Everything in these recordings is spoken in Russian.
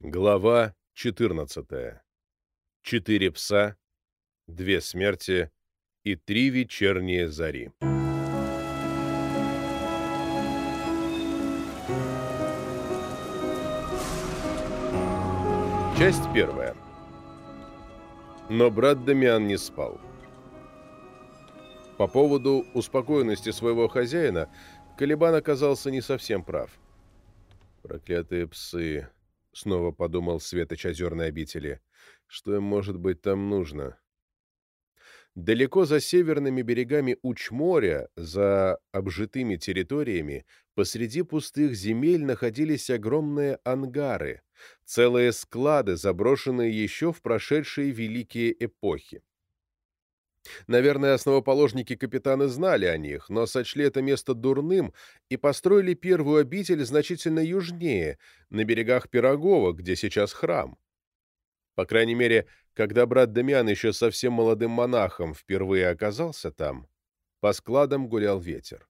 Глава 14. Четыре пса, две смерти и три вечерние зари. Часть первая. Но брат Дамиан не спал. По поводу успокоенности своего хозяина Калибан оказался не совсем прав. Проклятые псы, снова подумал Светоч озерной обители. Что им может быть там нужно? Далеко за северными берегами Уч-моря, за обжитыми территориями, посреди пустых земель находились огромные ангары, целые склады, заброшенные еще в прошедшие великие эпохи. Наверное, основоположники капитаны знали о них, но сочли это место дурным и построили первую обитель значительно южнее, на берегах Пирогова, где сейчас храм. По крайней мере, когда брат Дамиан еще совсем молодым монахом впервые оказался там, по складам гулял ветер.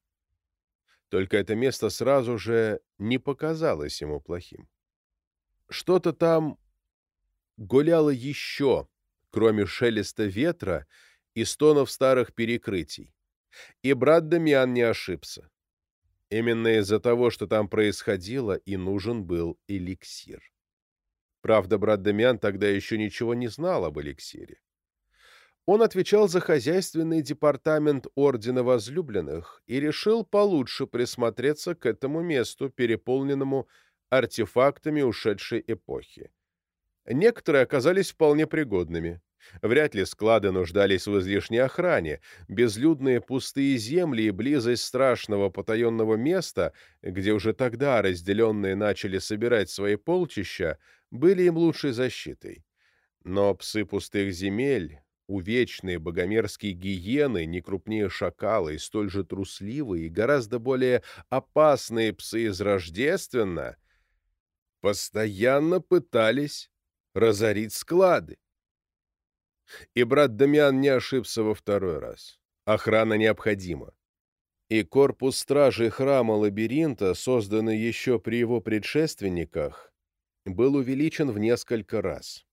Только это место сразу же не показалось ему плохим. Что-то там гуляло еще, кроме шелеста ветра и стонов старых перекрытий. И брат Дамиан не ошибся. Именно из-за того, что там происходило, и нужен был эликсир. Правда, брат Дамиан тогда еще ничего не знал об эликсире. Он отвечал за хозяйственный департамент Ордена Возлюбленных и решил получше присмотреться к этому месту, переполненному артефактами ушедшей эпохи. Некоторые оказались вполне пригодными. Вряд ли склады нуждались в излишней охране. Безлюдные пустые земли и близость страшного потаенного места, где уже тогда разделенные начали собирать свои полчища, были им лучшей защитой. Но псы пустых земель, увечные богомерзкие гиены, не крупнее шакала и столь же трусливые и гораздо более опасные псы из Рождественно, постоянно пытались разорить склады. И брат Дамиан не ошибся во второй раз. Охрана необходима. И корпус стражей храма лабиринта, созданный еще при его предшественниках, был увеличен в несколько раз.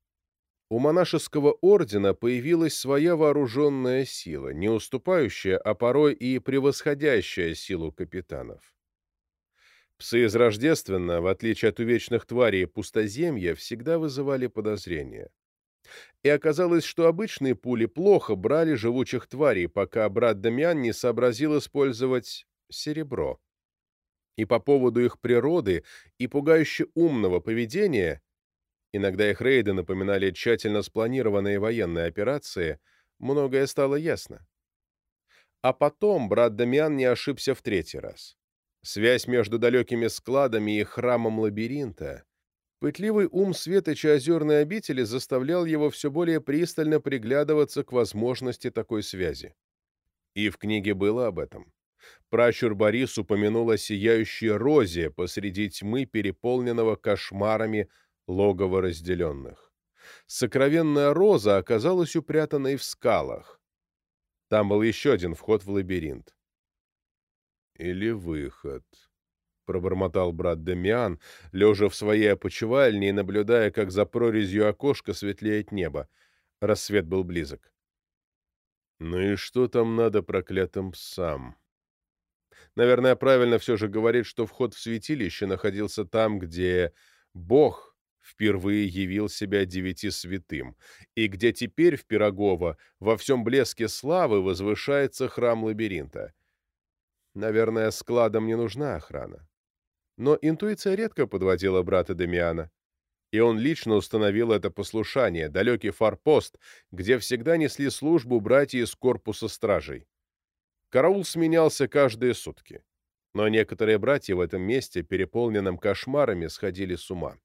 У монашеского ордена появилась своя вооруженная сила, не уступающая, а порой и превосходящая силу капитанов. Псы из Рождественно, в отличие от увечных тварей пустоземья, всегда вызывали подозрения и оказалось, что обычные пули плохо брали живучих тварей, пока брат Дамиан не сообразил использовать серебро. И по поводу их природы и пугающе умного поведения, иногда их рейды напоминали тщательно спланированные военные операции, многое стало ясно. А потом брат Дамиан не ошибся в третий раз. Связь между далекими складами и храмом лабиринта — Пытливый ум Светоча озерной обители заставлял его все более пристально приглядываться к возможности такой связи. И в книге было об этом. Пращур Борис упомянул о сияющей розе посреди тьмы, переполненного кошмарами логова разделенных. Сокровенная роза оказалась упрятанной в скалах. Там был еще один вход в лабиринт. Или выход. — пробормотал брат Демиан, лежа в своей опочивальне и наблюдая, как за прорезью окошка светлеет небо. Рассвет был близок. «Ну и что там надо проклятым псам?» Наверное, правильно все же говорить, что вход в святилище находился там, где Бог впервые явил себя девяти святым, и где теперь в Пирогово во всем блеске славы возвышается храм лабиринта. Наверное, складам не нужна охрана. Но интуиция редко подводила брата Демиана. И он лично установил это послушание, далекий форпост, где всегда несли службу братья из корпуса стражей. Караул сменялся каждые сутки. Но некоторые братья в этом месте, переполненном кошмарами, сходили с ума.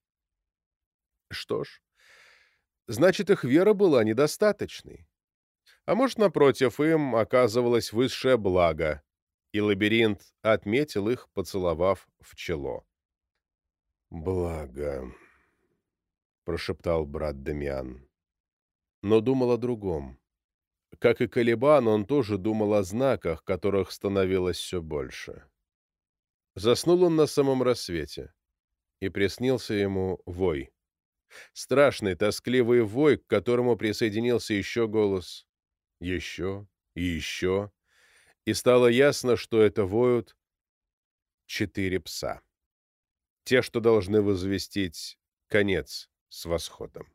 Что ж, значит, их вера была недостаточной. А может, напротив, им оказывалось высшее благо, и лабиринт отметил их, поцеловав в чело. «Благо», — прошептал брат Дамиан. Но думал о другом. Как и Калибан, он тоже думал о знаках, которых становилось все больше. Заснул он на самом рассвете, и приснился ему вой. Страшный, тоскливый вой, к которому присоединился еще голос. Еще и еще. И стало ясно, что это воют четыре пса. Те, что должны возвестить конец с восходом.